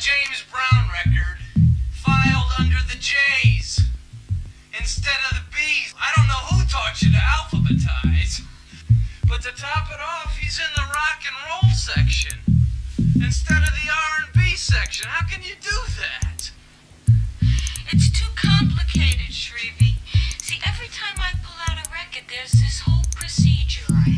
James Brown record filed under the J's instead of the B's. I don't know who taught you to alphabetize, but to top it off, he's in the rock and roll section instead of the R&B section. How can you do that? It's too complicated, Shrevie. See, every time I pull out a record, there's this whole procedure I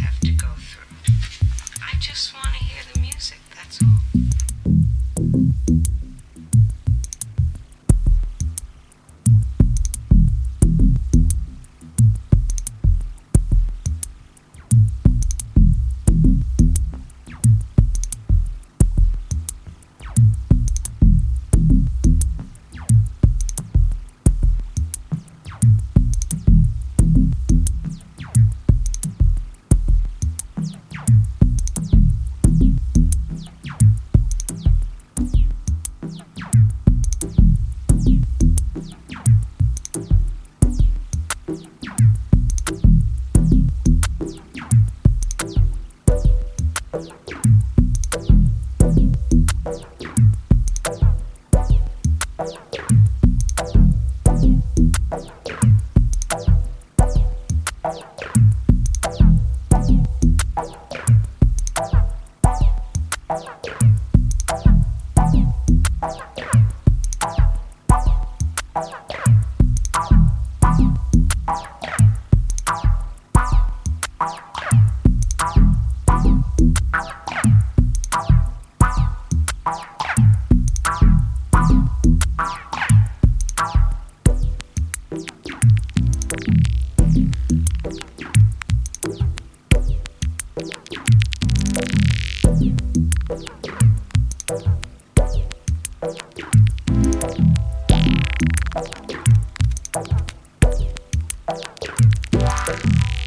Thank